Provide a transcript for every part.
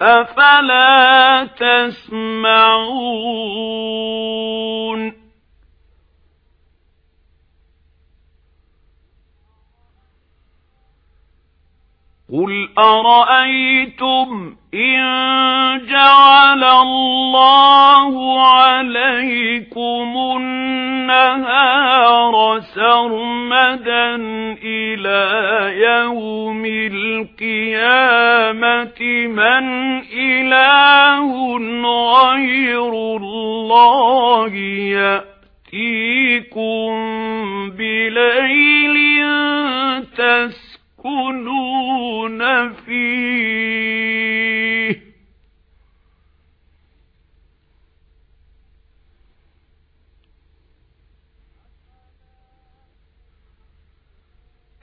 أَفَلَا تَسْمَعُونَ؟ قُلْ أَرَأَيْتُمْ إِن الْقِيَامَةِ مَنْ إِلَٰهٌ غَيْرُ اللَّهِ يَأْتِيكُم بِلَيْلٍ تَسْكُنُونَ فِيهِ.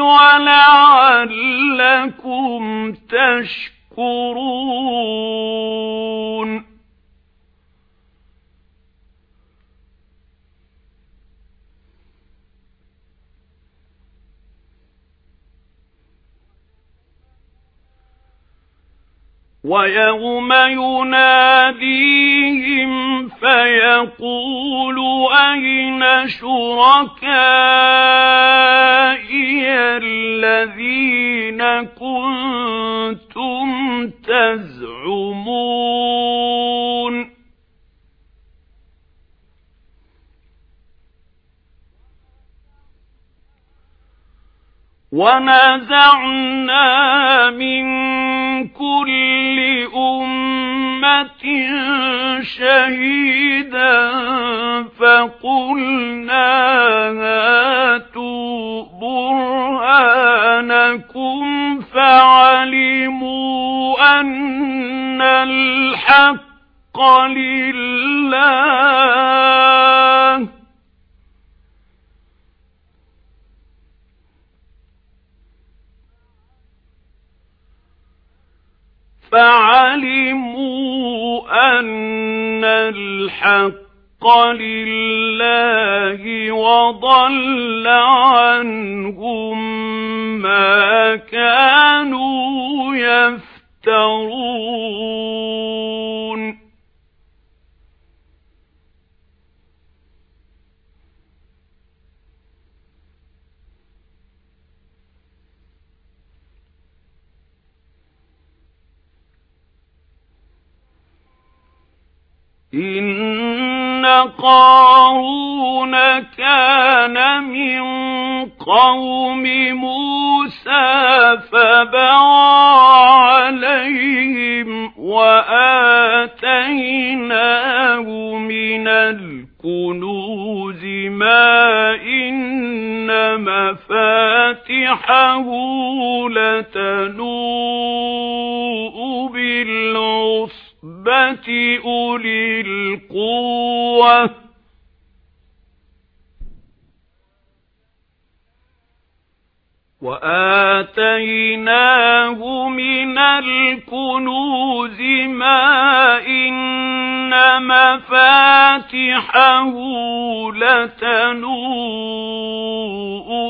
وَلَعَلَّكُمْ تَشْكُرُونَ. وَيَوْمَ يُنَادِيهِمْ فَيَقُولُ أَيْنَ شُرَكَائِيَ الَّذِينَ كُنتُمْ تَزْعُمُونَ؟ وَنَزَعْنَا مِن كُلِّ أُمَّةٍ شَهِيدًا فَقُلْنَا هَاتُوا بُرْهَانَكُمْ فَعَلِمُوا أَنَّ الْحَقَّ لِلَّهِ. فَعَلِمُوا أَنَّ الْحَقَّ لِلَّهِ وَضَلَّ عَنْهُم مَّا كَانُوا يَفْتَرُونَ. إِنَّ قَارُونَ كَانَ مِن قَوْمِ مُوسَىٰ فَبَغَىٰ عَلَيْهِمْ وَآتَيْنَاهُ مِنَ الْكُنُوزِ مَا إِنَّ مَفَاتِحَهُ لَتَنُوءُ بِالْعُصْبَةِ أُولِي الْقُوَّةِ وَآتَيْنَاهُ مِنَ الْكُنُوزِ مَا إِنَّ مَفَاتِحَهُ لَتَنُوءُ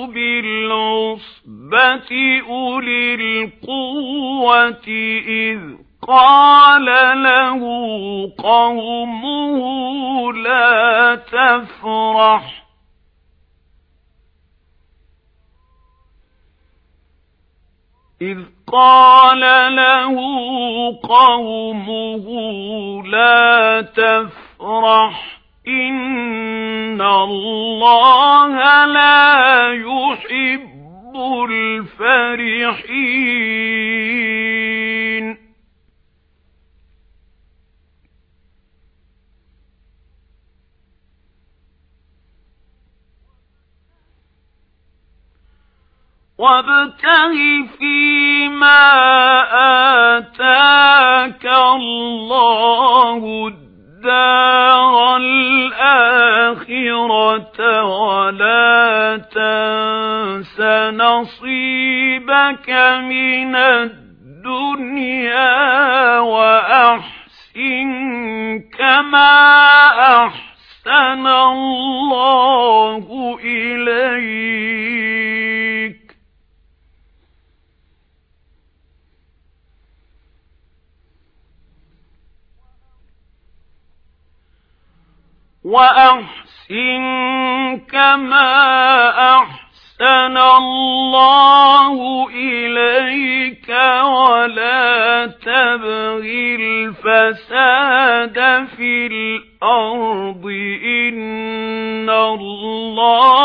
بِالْعُصْبَةِ أُولِي الْقُوَّةِ إِذْ قَالَ لَهُ قَوْمُهُ لَا تَفْرَحْ. إذ قال له قومه لا تفرح. إن الله لا يحب الفرحين. وابتغ فيما آتاك الله الدار الآخرة ولا تنس نصيبك من الدنيا وأحسن كما أحسن الله إليك. وأحسن كما أحسن الله إليك ولا تبغي الفساد في الأرض. إن الله